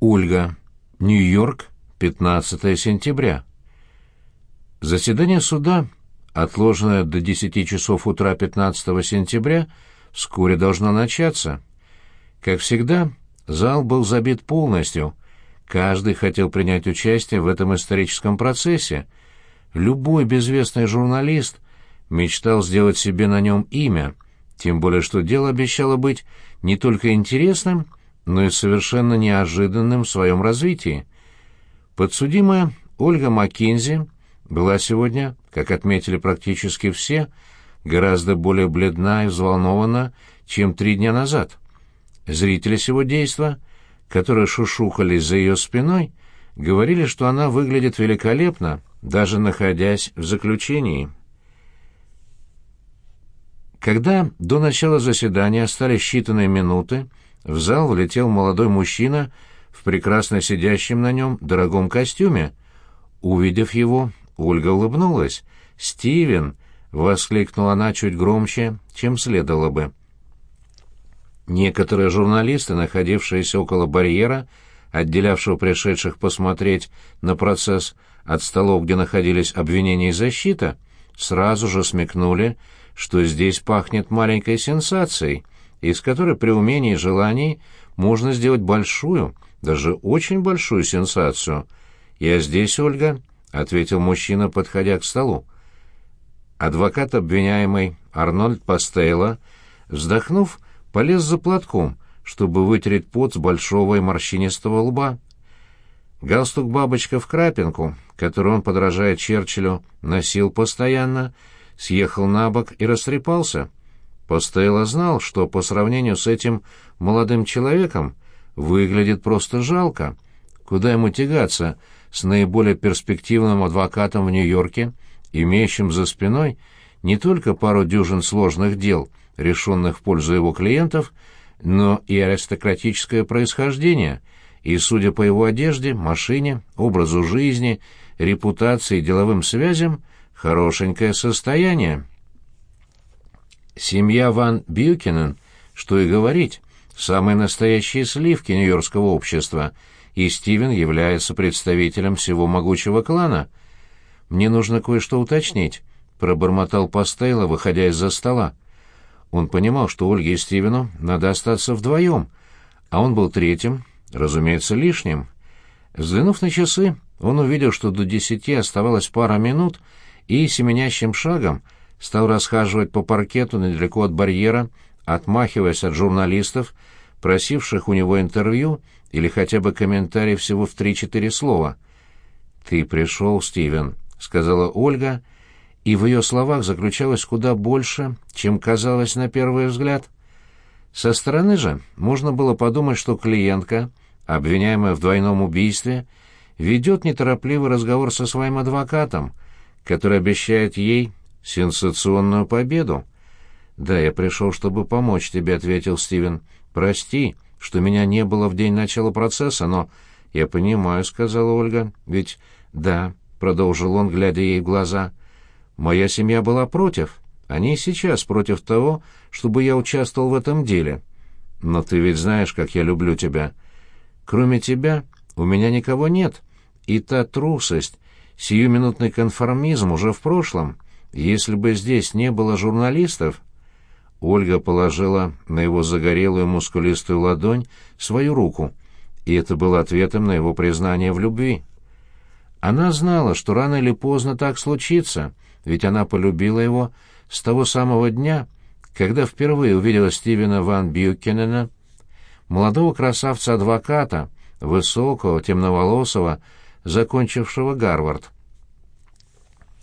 Ольга. Нью-Йорк, 15 сентября. Заседание суда, отложенное до 10 часов утра 15 сентября, вскоре должно начаться. Как всегда, зал был забит полностью. Каждый хотел принять участие в этом историческом процессе. Любой безвестный журналист мечтал сделать себе на нем имя, тем более что дело обещало быть не только интересным, но и совершенно неожиданным в своем развитии. Подсудимая Ольга Маккензи была сегодня, как отметили практически все, гораздо более бледна и взволнована, чем три дня назад. Зрители сего действа, которые шушухались за ее спиной, говорили, что она выглядит великолепно, даже находясь в заключении. Когда до начала заседания остались считанные минуты, в зал влетел молодой мужчина в прекрасно сидящем на нем дорогом костюме. Увидев его, Ольга улыбнулась. «Стивен!» — воскликнула она чуть громче, чем следовало бы. Некоторые журналисты, находившиеся около барьера, отделявшего пришедших посмотреть на процесс от столов, где находились обвинения и защита, сразу же смекнули, что здесь пахнет маленькой сенсацией, из которой при умении и желании можно сделать большую, даже очень большую сенсацию. «Я здесь, Ольга», — ответил мужчина, подходя к столу. Адвокат обвиняемый Арнольд Пастейла, вздохнув, полез за платком, чтобы вытереть пот с большого и морщинистого лба. Галстук-бабочка в крапинку, который он, подражая Черчиллю, носил постоянно, съехал на бок и растрепался — Постелло знал, что по сравнению с этим молодым человеком выглядит просто жалко. Куда ему тягаться с наиболее перспективным адвокатом в Нью-Йорке, имеющим за спиной не только пару дюжин сложных дел, решенных в пользу его клиентов, но и аристократическое происхождение, и, судя по его одежде, машине, образу жизни, репутации и деловым связям, хорошенькое состояние. Семья Ван Бьюкинен, что и говорить, самые настоящие сливки нью-йоркского общества, и Стивен является представителем всего могучего клана. «Мне нужно кое-что уточнить», — пробормотал Пастейло, выходя из-за стола. Он понимал, что Ольге и Стивену надо остаться вдвоем, а он был третьим, разумеется, лишним. Взглянув на часы, он увидел, что до десяти оставалось пара минут, и семенящим шагом — стал расхаживать по паркету недалеко от барьера, отмахиваясь от журналистов, просивших у него интервью или хотя бы комментарий всего в три-четыре слова. «Ты пришел, Стивен», — сказала Ольга, и в ее словах заключалось куда больше, чем казалось на первый взгляд. Со стороны же можно было подумать, что клиентка, обвиняемая в двойном убийстве, ведет неторопливый разговор со своим адвокатом, который обещает ей сенсационную победу. «Да, я пришел, чтобы помочь тебе», — ответил Стивен. «Прости, что меня не было в день начала процесса, но...» «Я понимаю», — сказала Ольга. «Ведь...» «Да», — продолжил он, глядя ей в глаза. «Моя семья была против. Они и сейчас против того, чтобы я участвовал в этом деле. Но ты ведь знаешь, как я люблю тебя. Кроме тебя у меня никого нет. И та трусость, сиюминутный конформизм уже в прошлом». Если бы здесь не было журналистов... Ольга положила на его загорелую мускулистую ладонь свою руку, и это было ответом на его признание в любви. Она знала, что рано или поздно так случится, ведь она полюбила его с того самого дня, когда впервые увидела Стивена Ван Бьюкенена, молодого красавца-адвоката, высокого, темноволосого, закончившего Гарвард.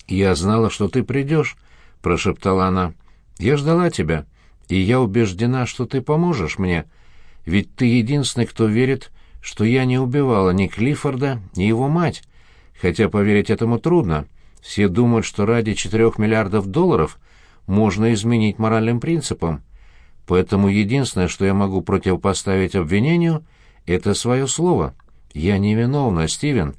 «Я знала, что ты придешь», — прошептала она. «Я ждала тебя, и я убеждена, что ты поможешь мне, ведь ты единственный, кто верит, что я не убивала ни Клиффорда, ни его мать, хотя поверить этому трудно. Все думают, что ради четырех миллиардов долларов можно изменить моральным принципам. Поэтому единственное, что я могу противопоставить обвинению, это свое слово. Я невиновна, Стивен.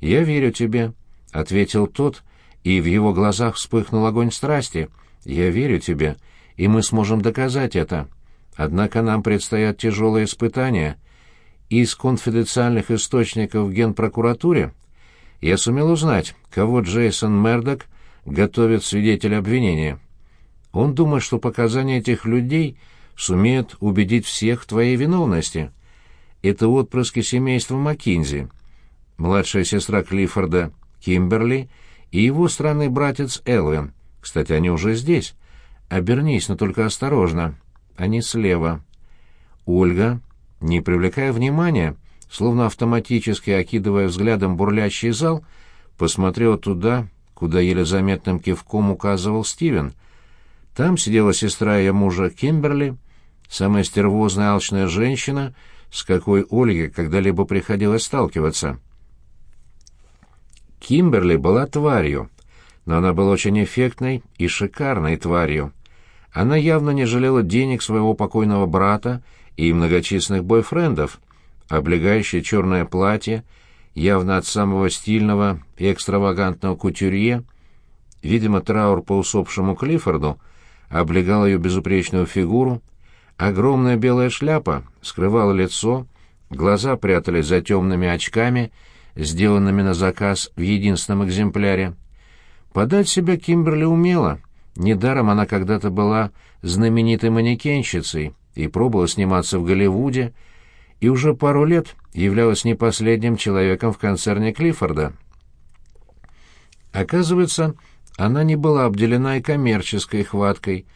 Я верю тебе», — ответил тот, и в его глазах вспыхнул огонь страсти. «Я верю тебе, и мы сможем доказать это. Однако нам предстоят тяжелые испытания, из конфиденциальных источников в Генпрокуратуре я сумел узнать, кого Джейсон Мердок готовит свидетеля обвинения. Он думает, что показания этих людей сумеют убедить всех в твоей виновности. Это отпрыски семейства Маккинзи, младшая сестра Клиффорда Кимберли и его странный братец Элвин. Кстати, они уже здесь. Обернись, но только осторожно. Они слева. Ольга не привлекая внимания, словно автоматически окидывая взглядом бурлящий зал, посмотрела туда, куда еле заметным кивком указывал Стивен. Там сидела сестра ее мужа Кимберли, самая стервозная алчная женщина, с какой Ольге когда-либо приходилось сталкиваться. Кимберли была тварью, но она была очень эффектной и шикарной тварью. Она явно не жалела денег своего покойного брата и многочисленных бойфрендов, облегающее черное платье, явно от самого стильного и экстравагантного кутюрье, видимо, траур по усопшему Клиффорду, облегал ее безупречную фигуру, огромная белая шляпа скрывала лицо, глаза прятались за темными очками, сделанными на заказ в единственном экземпляре. Подать себя Кимберли умела, недаром она когда-то была знаменитой манекенщицей, и пробовала сниматься в Голливуде, и уже пару лет являлась не последним человеком в концерне Клиффорда. Оказывается, она не была обделена и коммерческой хваткой,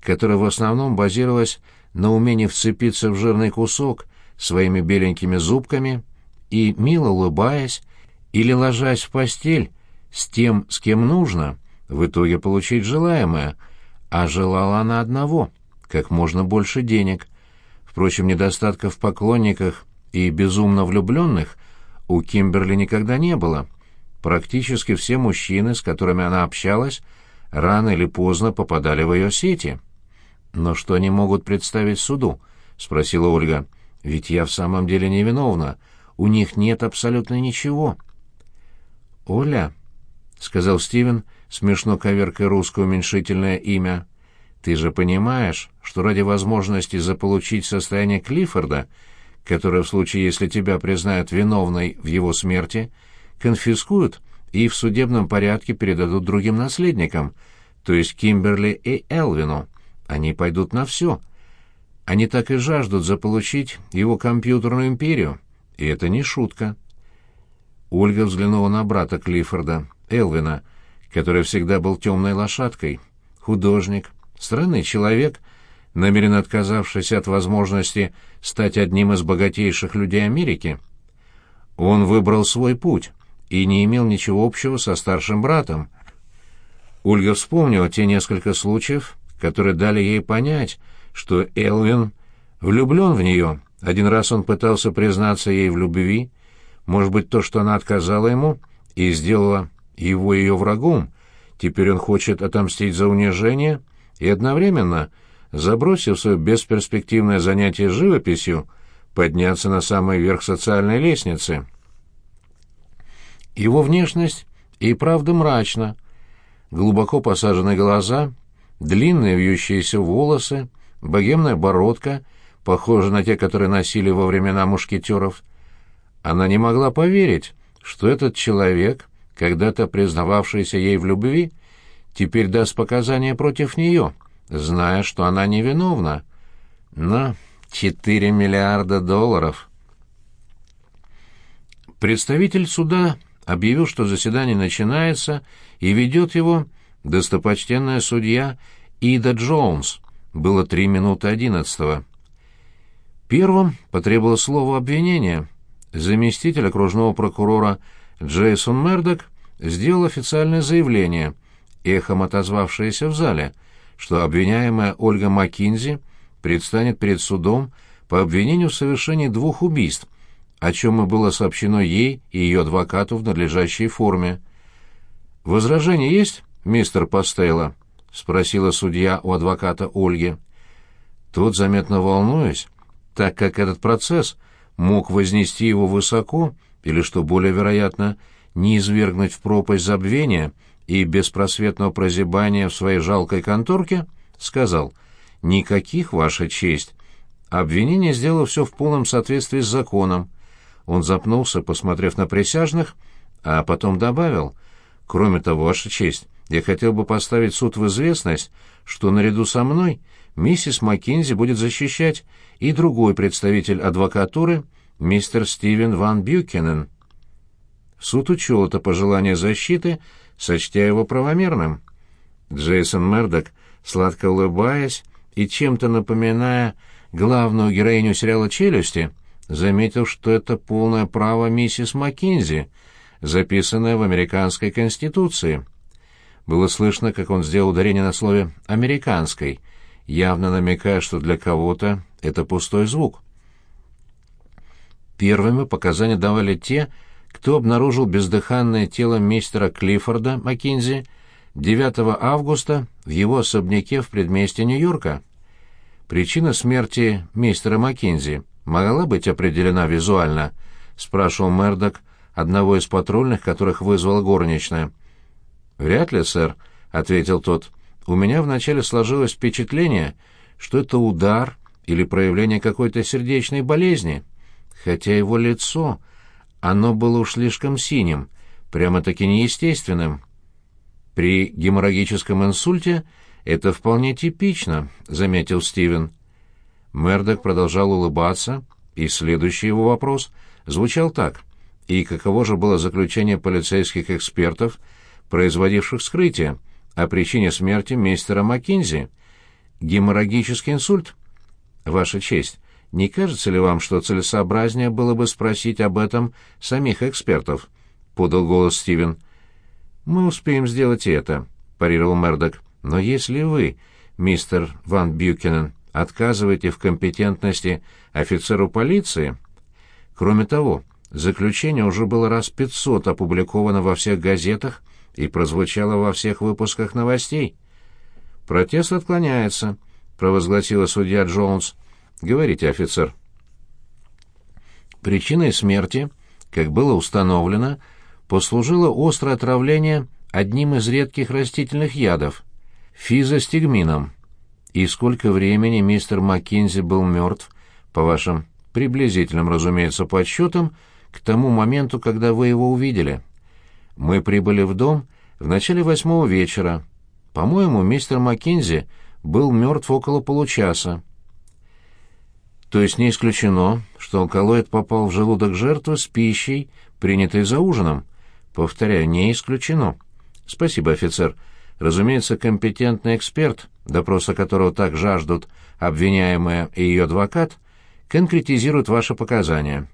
которая в основном базировалась на умении вцепиться в жирный кусок своими беленькими зубками и, мило улыбаясь или ложась в постель с тем, с кем нужно, в итоге получить желаемое, а желала она одного — как можно больше денег. Впрочем, недостатков в поклонниках и безумно влюбленных у Кимберли никогда не было. Практически все мужчины, с которыми она общалась, рано или поздно попадали в ее сети. «Но что они могут представить суду?» — спросила Ольга. «Ведь я в самом деле невиновна. У них нет абсолютно ничего». «Оля», — сказал Стивен, смешно коверкая русское уменьшительное имя, — ты же понимаешь, что ради возможности заполучить состояние Клиффорда, которое в случае, если тебя признают виновной в его смерти, конфискуют и в судебном порядке передадут другим наследникам, то есть Кимберли и Элвину. Они пойдут на все. Они так и жаждут заполучить его компьютерную империю. И это не шутка. Ольга взглянула на брата Клиффорда, Элвина, который всегда был темной лошадкой, художник, Странный человек, намеренно отказавшийся от возможности стать одним из богатейших людей Америки. Он выбрал свой путь и не имел ничего общего со старшим братом. Ольга вспомнила те несколько случаев, которые дали ей понять, что Элвин влюблен в нее. Один раз он пытался признаться ей в любви, может быть, то, что она отказала ему и сделала его ее врагом, теперь он хочет отомстить за унижение — и одновременно, забросив свое бесперспективное занятие живописью, подняться на самый верх социальной лестницы. Его внешность и правда мрачна. Глубоко посаженные глаза, длинные вьющиеся волосы, богемная бородка, похожая на те, которые носили во времена мушкетеров. Она не могла поверить, что этот человек, когда-то признававшийся ей в любви, теперь даст показания против нее, зная, что она невиновна. На четыре миллиарда долларов. Представитель суда объявил, что заседание начинается, и ведет его достопочтенная судья Ида Джонс. Было три минуты одиннадцатого. Первым потребовал слово обвинения. Заместитель окружного прокурора Джейсон Мердок сделал официальное заявление — эхом отозвавшееся в зале, что обвиняемая Ольга Маккинзи предстанет перед судом по обвинению в совершении двух убийств, о чем и было сообщено ей и ее адвокату в надлежащей форме. «Возражение есть, мистер Пастелло?» — спросила судья у адвоката Ольги. Тот, заметно волнуясь, так как этот процесс мог вознести его высоко или, что более вероятно, не извергнуть в пропасть забвения — и беспросветного прозябания в своей жалкой конторке, сказал «Никаких, Ваша честь». Обвинение сделало все в полном соответствии с законом. Он запнулся, посмотрев на присяжных, а потом добавил, «Кроме того, Ваша честь, я хотел бы поставить суд в известность, что наряду со мной миссис Маккензи будет защищать и другой представитель адвокатуры, мистер Стивен Ван Бьюкенен». Суд учел это пожелание защиты, сочтя его правомерным. Джейсон Мердок, сладко улыбаясь и чем-то напоминая главную героиню сериала «Челюсти», заметил, что это полное право миссис Маккинзи, записанное в американской конституции. Было слышно, как он сделал ударение на слове «американской», явно намекая, что для кого-то это пустой звук. Первыми показания давали те, кто обнаружил бездыханное тело мистера Клиффорда Маккинзи 9 августа в его особняке в предместье Нью-Йорка. Причина смерти мистера Маккинзи могла быть определена визуально, спрашивал Мердок одного из патрульных, которых вызвала горничная. «Вряд ли, сэр», — ответил тот. «У меня вначале сложилось впечатление, что это удар или проявление какой-то сердечной болезни, хотя его лицо...» Оно было уж слишком синим, прямо-таки неестественным. При геморрагическом инсульте это вполне типично, заметил Стивен. Мердок продолжал улыбаться, и следующий его вопрос звучал так. И каково же было заключение полицейских экспертов, производивших вскрытие о причине смерти мистера Маккинзи? Геморрагический инсульт? Ваша честь, не кажется ли вам, что целесообразнее было бы спросить об этом самих экспертов? подал голос Стивен. Мы успеем сделать это, парировал Мердок. Но если вы, мистер Ван Бьюкенен, отказываете в компетентности офицеру полиции, кроме того, заключение уже было раз пятьсот опубликовано во всех газетах и прозвучало во всех выпусках новостей. Протест отклоняется, провозгласила судья Джонс. Говорите, офицер. Причиной смерти, как было установлено, послужило острое отравление одним из редких растительных ядов — физостигмином. И сколько времени мистер Маккинзи был мертв, по вашим приблизительным, разумеется, подсчетам, к тому моменту, когда вы его увидели? Мы прибыли в дом в начале восьмого вечера. По-моему, мистер Маккинзи был мертв около получаса. То есть не исключено, что алкалоид попал в желудок жертвы с пищей, принятой за ужином. Повторяю, не исключено. Спасибо, офицер. Разумеется, компетентный эксперт, допроса которого так жаждут обвиняемая и ее адвокат, конкретизирует ваши показания.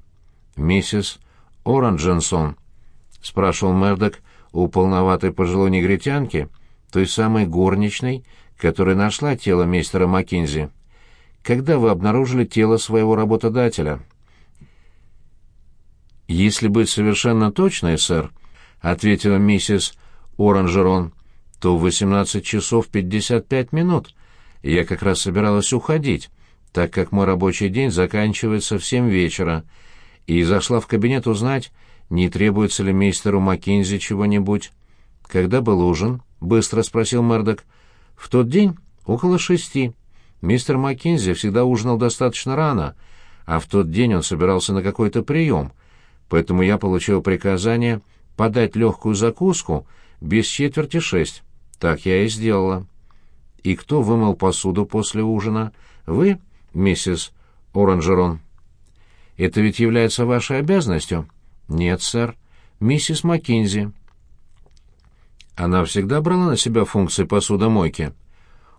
Миссис Оранженсон, спрашивал Мердок у полноватой пожилой негритянки, той самой горничной, которая нашла тело мистера Маккинзи когда вы обнаружили тело своего работодателя. «Если быть совершенно точной, сэр», — ответила миссис Оранжерон, — «то в 18 часов 55 минут. Я как раз собиралась уходить, так как мой рабочий день заканчивается в 7 вечера, и зашла в кабинет узнать, не требуется ли мистеру Маккинзи чего-нибудь. «Когда был ужин?» — быстро спросил Мердок. «В тот день? Около шести». Мистер Маккензи всегда ужинал достаточно рано, а в тот день он собирался на какой-то прием, поэтому я получил приказание подать легкую закуску без четверти шесть. Так я и сделала. И кто вымыл посуду после ужина? Вы, миссис Оранжерон? Это ведь является вашей обязанностью? Нет, сэр. Миссис Маккензи. Она всегда брала на себя функции посудомойки?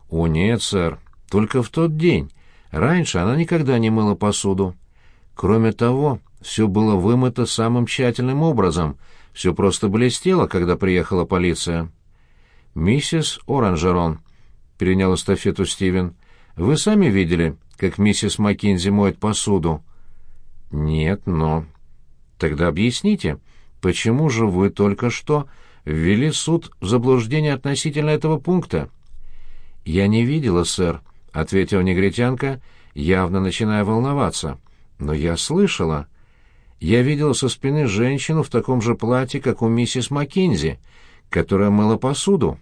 О, нет, сэр. Только в тот день. Раньше она никогда не мыла посуду. Кроме того, все было вымыто самым тщательным образом. Все просто блестело, когда приехала полиция. «Миссис Оранжерон», — перенял эстафету Стивен, — «вы сами видели, как миссис Маккинзи моет посуду?» «Нет, но...» «Тогда объясните, почему же вы только что ввели суд в заблуждение относительно этого пункта?» «Я не видела, сэр», — ответила негритянка, явно начиная волноваться. «Но я слышала. Я видела со спины женщину в таком же платье, как у миссис Маккинзи, которая мыла посуду.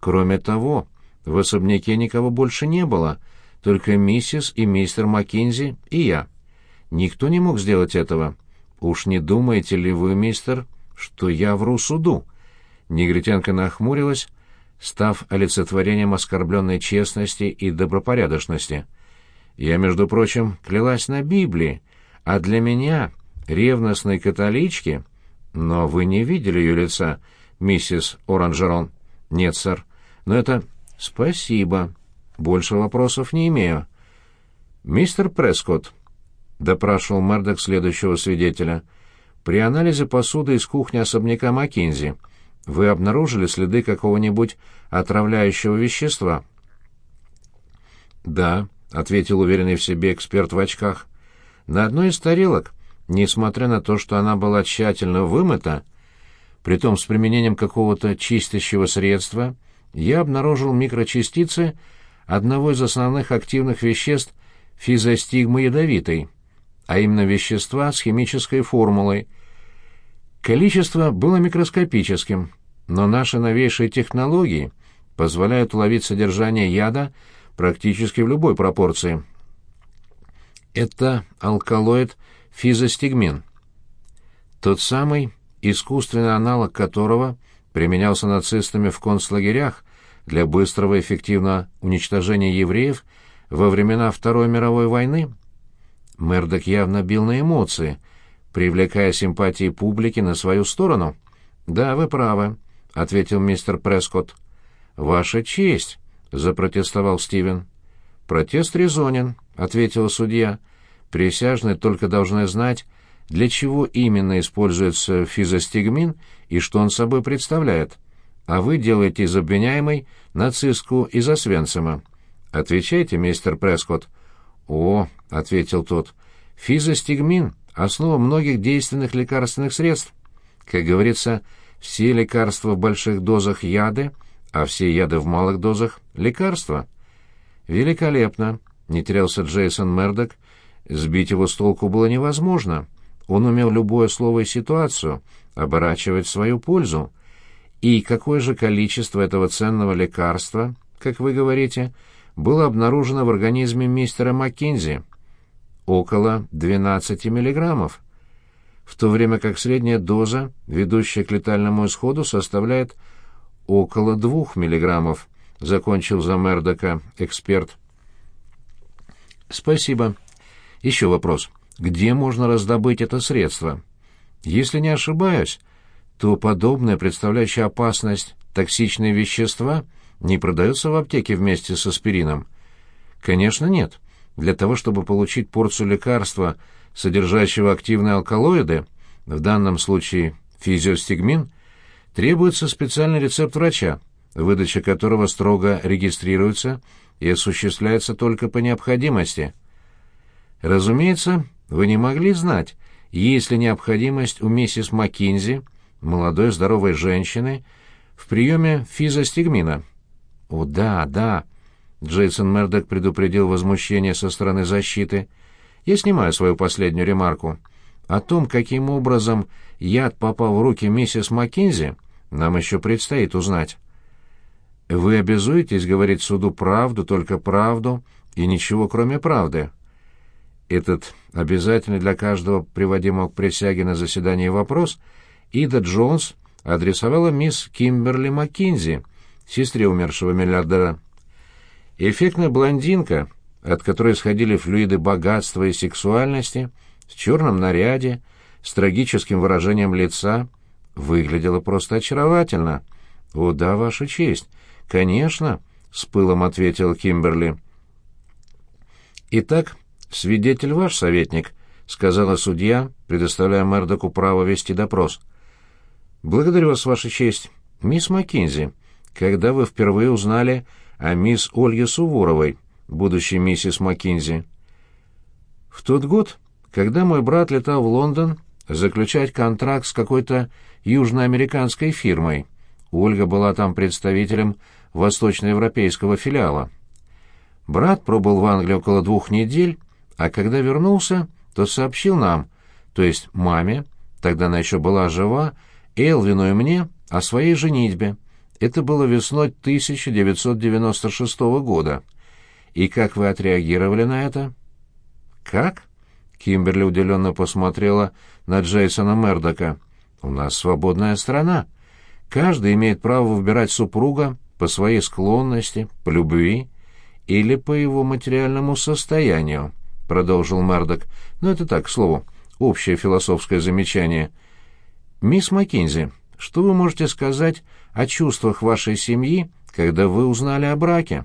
Кроме того, в особняке никого больше не было, только миссис и мистер Маккинзи и я. Никто не мог сделать этого. Уж не думаете ли вы, мистер, что я вру суду?» Негритянка нахмурилась, став олицетворением оскорбленной честности и добропорядочности. «Я, между прочим, клялась на Библии, а для меня, ревностной католички...» «Но вы не видели ее лица, миссис Оранжерон?» «Нет, сэр. Но это...» «Спасибо. Больше вопросов не имею». «Мистер Прескотт», — допрашивал Мердок следующего свидетеля, — «при анализе посуды из кухни особняка Маккинзи вы обнаружили следы какого-нибудь отравляющего вещества?» «Да», — ответил уверенный в себе эксперт в очках. «На одной из тарелок, несмотря на то, что она была тщательно вымыта, притом с применением какого-то чистящего средства, я обнаружил микрочастицы одного из основных активных веществ физостигмы ядовитой, а именно вещества с химической формулой. Количество было микроскопическим, но наши новейшие технологии позволяют уловить содержание яда практически в любой пропорции. Это алкалоид физостигмин. Тот самый, искусственный аналог которого применялся нацистами в концлагерях для быстрого и эффективного уничтожения евреев во времена Второй мировой войны. Мердок явно бил на эмоции, привлекая симпатии публики на свою сторону. «Да, вы правы», — ответил мистер Прескотт. «Ваша честь», — запротестовал Стивен. «Протест резонен», — ответила судья. «Присяжные только должны знать, для чего именно используется физостигмин и что он собой представляет. А вы делаете из обвиняемой нацистку из Освенцима. Отвечайте, мистер Прескотт. «О», — ответил тот, — «физостигмин — основа многих действенных лекарственных средств. Как говорится, все лекарства в больших дозах яды, а все яды в малых дозах — лекарства». «Великолепно», — не терялся Джейсон Мердок. Сбить его с толку было невозможно. Он умел любое слово и ситуацию оборачивать в свою пользу. И какое же количество этого ценного лекарства, как вы говорите, было обнаружено в организме мистера Маккензи? Около 12 миллиграммов. В то время как средняя доза, ведущая к летальному исходу, составляет около 2 миллиграммов, закончил за Мердока эксперт. Спасибо. Еще вопрос где можно раздобыть это средство. Если не ошибаюсь, то подобное, представляющее опасность, токсичные вещества не продаются в аптеке вместе с аспирином. Конечно, нет. Для того, чтобы получить порцию лекарства, содержащего активные алкалоиды, в данном случае физиостигмин, требуется специальный рецепт врача, выдача которого строго регистрируется и осуществляется только по необходимости. Разумеется, вы не могли знать, есть ли необходимость у миссис Маккинзи, молодой здоровой женщины, в приеме физостигмина? О, да, да. Джейсон Мердок предупредил возмущение со стороны защиты. Я снимаю свою последнюю ремарку. О том, каким образом яд попал в руки миссис Маккинзи, нам еще предстоит узнать. Вы обязуетесь говорить суду правду, только правду и ничего кроме правды. Этот обязательный для каждого приводимого к присяге на заседании вопрос Ида Джонс адресовала мисс Кимберли Маккинзи, сестре умершего миллиардера. Эффектная блондинка, от которой исходили флюиды богатства и сексуальности, в черном наряде, с трагическим выражением лица, выглядела просто очаровательно. «О да, Ваша честь! Конечно!» — с пылом ответил Кимберли. Итак, «Свидетель ваш советник», — сказала судья, предоставляя Мердоку право вести допрос. «Благодарю вас, Ваша честь. Мисс Маккинзи, когда вы впервые узнали о мисс Ольге Суворовой, будущей миссис Маккинзи?» «В тот год, когда мой брат летал в Лондон заключать контракт с какой-то южноамериканской фирмой. Ольга была там представителем восточноевропейского филиала. Брат пробыл в Англии около двух недель а когда вернулся, то сообщил нам, то есть маме, тогда она еще была жива, Элвину и мне, о своей женитьбе. Это было весной 1996 года. И как вы отреагировали на это?» «Как?» Кимберли удивленно посмотрела на Джейсона Мердока. «У нас свободная страна. Каждый имеет право выбирать супруга по своей склонности, по любви или по его материальному состоянию», — продолжил Мердок. «Но это так, к слову, общее философское замечание. Мисс Маккинзи, что вы можете сказать о чувствах вашей семьи, когда вы узнали о браке?»